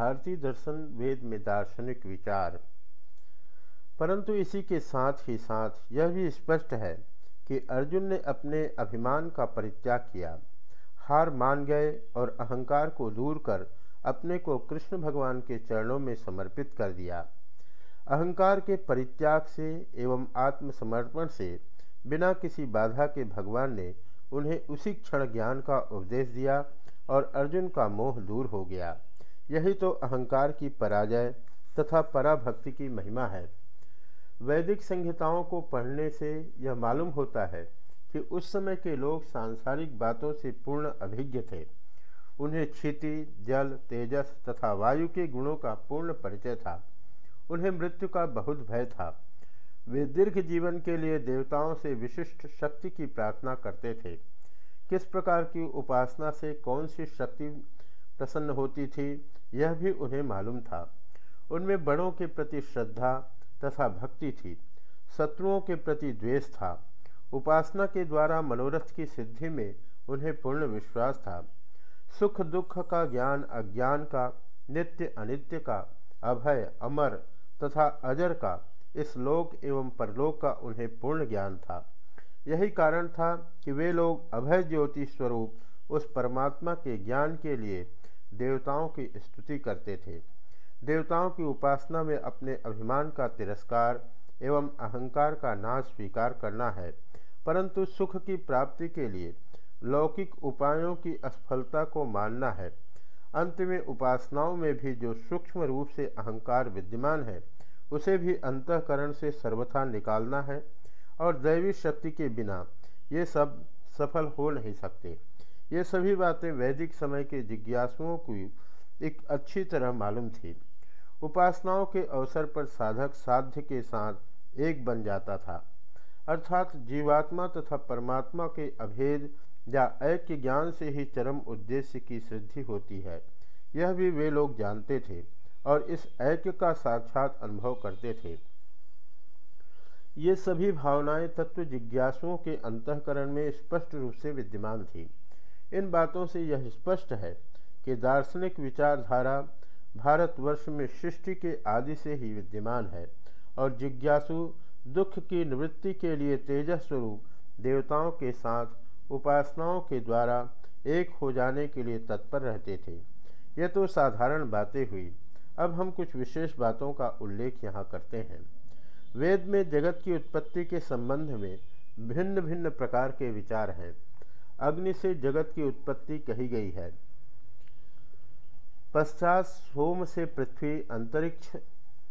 भारतीय दर्शन वेद में दार्शनिक विचार। परंतु इसी के साथ ही साथ यह भी स्पष्ट है कि अर्जुन ने अपने अभिमान का परित्याग किया। हार मान गए और अहंकार को दूर कर अपने को कृष्ण भगवान के चरणों में समर्पित कर दिया। अहंकार के परित्याग से एवं आत्मसमर्पण से बिना किसी बाधा के भगवान ने उन्हें उसी क्षण ज्ञान का उपदेश दिया और अर्जुन का मोह दूर हो गया। यही तो अहंकार की पराजय तथा पराभक्ति की महिमा है। वैदिक संहिताओं को पढ़ने से यह मालूम होता है कि उस समय के लोग सांसारिक बातों से पूर्ण अभिज्ञ थे। उन्हें क्षिति, जल, तेजस तथा वायु के गुणों का पूर्ण परिचय था। उन्हें मृत्यु का बहुत भय था। वे दीर्घ जीवन के लिए देवताओं से विशिष्ट शक्ति की प्रार्थना करते थे। किस प्रकार की उपासना से कौन सी शक्ति प्रसन्न होती थी? यह भी उन्हें मालूम था। उनमें बड़ों के प्रति श्रद्धा तथा भक्ति थी, शत्रुओं के प्रति द्वेष था, उपासना के द्वारा मनोरथ की सिद्धि में उन्हें पूर्ण विश्वास था। सुख दुख का ज्ञान अज्ञान का, नित्य अनित्य का, अभय, अमर तथा अजर का, इस लोक एवं परलोक का उन्हें पूर्ण ज्ञान था। यही कारण था कि वे लोग अभय ज्योति स्वरूप उस परमात्मा के ज्ञान के लिए देवताओं की स्तुति करते थे। देवताओं की उपासना में अपने अभिमान का तिरस्कार एवं अहंकार का नाश स्वीकार करना है, परंतु सुख की प्राप्ति के लिए लौकिक उपायों की असफलता को मानना है। अंत में उपासनाओं में भी जो सूक्ष्म रूप से अहंकार विद्यमान है, उसे भी अंतकरण से सर्वथा निकालना है और दैवी शक्ति के बिना ये सब सफल हो नहीं सकते। ये सभी बातें वैदिक समय के जिज्ञासुओं को एक अच्छी तरह मालूम थी। उपासनाओं के अवसर पर साधक साध्य के साथ एक बन जाता था। अर्थात जीवात्मा तथा परमात्मा के अभेद या ऐक्य ज्ञान से ही चरम उद्देश्य की सिद्धि होती है। यह भी वे लोग जानते थे और इस ऐक्य का साक्षात अनुभव करते थे। ये सभी भावनाएँ तत्व जिज्ञासुओं के अंतकरण में स्पष्ट रूप से विद्यमान थी। इन बातों से यह स्पष्ट है कि दार्शनिक विचारधारा भारतवर्ष में सृष्टि के आदि से ही विद्यमान है और जिज्ञासु दुख की निवृत्ति के लिए तेजस स्वरूप देवताओं के साथ उपासनाओं के द्वारा एक हो जाने के लिए तत्पर रहते थे। यह तो साधारण बातें हुई। अब हम कुछ विशेष बातों का उल्लेख यहाँ करते हैं। वेद में जगत की उत्पत्ति के संबंध में भिन्न भिन्न प्रकार के विचार हैं। अग्नि से जगत की उत्पत्ति कही गई है। पश्चात सोम से पृथ्वी, अंतरिक्ष,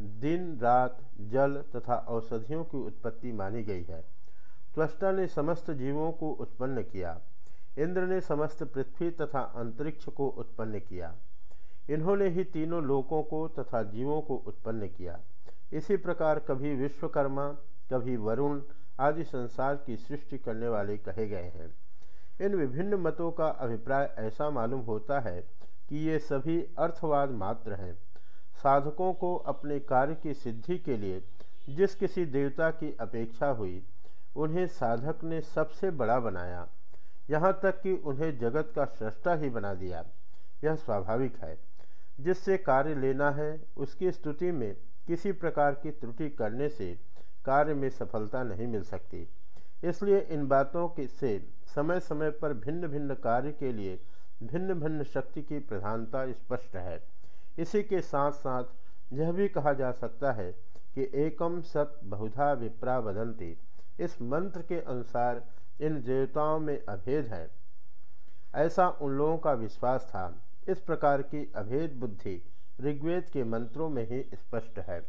दिन, रात, जल तथा औषधियों की उत्पत्ति मानी गई है। त्वष्टा ने समस्त जीवों को उत्पन्न किया। इंद्र ने समस्त पृथ्वी तथा अंतरिक्ष को उत्पन्न किया। इन्होंने ही तीनों लोकों को तथा जीवों को उत्पन्न किया। इसी प्रकार कभी विश्वकर्मा, कभी वरुण आदि संसार की सृष्टि करने वाले कहे गए हैं। इन विभिन्न मतों का अभिप्राय ऐसा मालूम होता है कि ये सभी अर्थवाद मात्र हैं। साधकों को अपने कार्य की सिद्धि के लिए जिस किसी देवता की अपेक्षा हुई, उन्हें साधक ने सबसे बड़ा बनाया। यहाँ तक कि उन्हें जगत का सृष्टा ही बना दिया। यह स्वाभाविक है। जिससे कार्य लेना है, उसकी स्तुति में किसी प्रकार की त्रुटि करने से कार्य में सफलता नहीं मिल सकती। इसलिए इन बातों के से समय समय पर भिन्न भिन्न कार्य के लिए भिन्न भिन्न शक्ति की प्रधानता स्पष्ट है। इसी के साथ साथ यह भी कहा जा सकता है कि एकम सत बहुधा विप्रा बदंती इस मंत्र के अनुसार इन देवताओं में अभेद है। ऐसा उन लोगों का विश्वास था। इस प्रकार की अभेद बुद्धि ऋग्वेद के मंत्रों में ही स्पष्ट है।